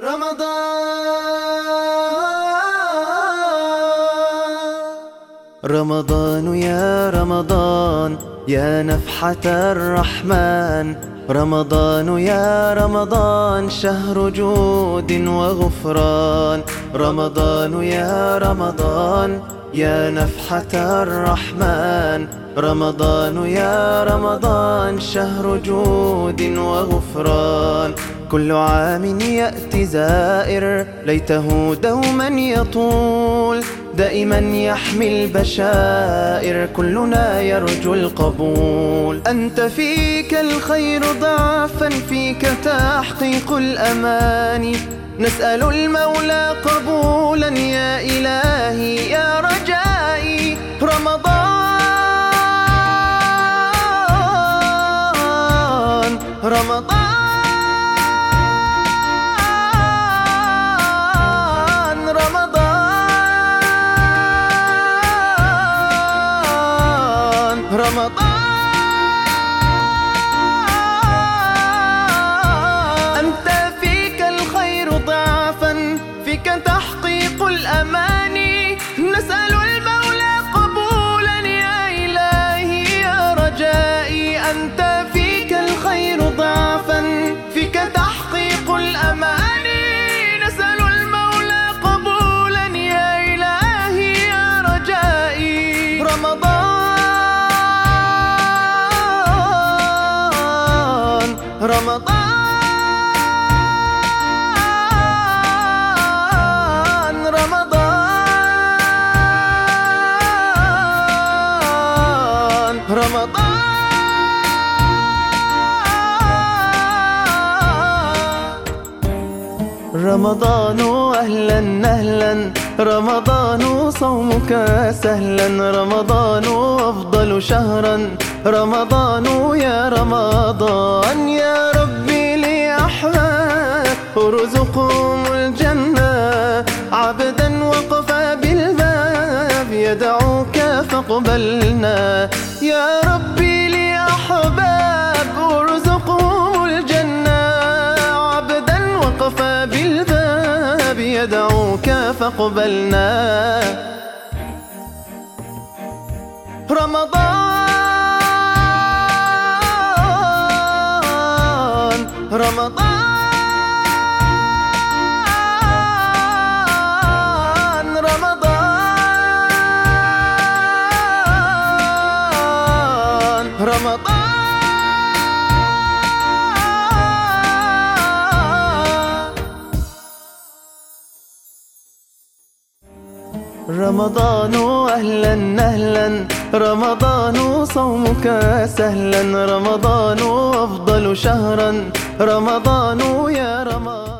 رمضان. رمضان يا رمضان يا نفحة الرحمن. رمضان يا رمضان شهر جود وغفران. رمضان يا رمضان يا نفحة الرحمن. رمضان يا رمضان شهر جود وغفران. كل عام يأتي زائر. ليته دوما يطول دائما يحمي البشائر. كلنا يرجو القبول. أنت فيك الخير ضعفا فيك تحقيق الأماني نسأل المولى قبولا يا إلهي يا رجائي. رمضان رمضان. رمضان. أنت فيك الخير ضعفا فيك تحقيق الأماني نسأل المولى قبولا يا إلهي يا رجائي. أنت فيك الخير ضعفا فيك تحقيق الأماني رمضان. رمضان أهلا أهلا. رمضان صومك سهلا. رمضان أفضل شهرا. رمضان يا رمضان يا ربي لي أحباب ارزقهم فاقبلنا يا ربي لي أحباب أرزقهم الجنة. عبدا وقف بالباب يدعوك فاقبلنا. رمضان رمضان. رمضان. أهلا أهلا. رمضان صومك سهلا. رمضان أفضل شهرا. رمضان يا رمضان.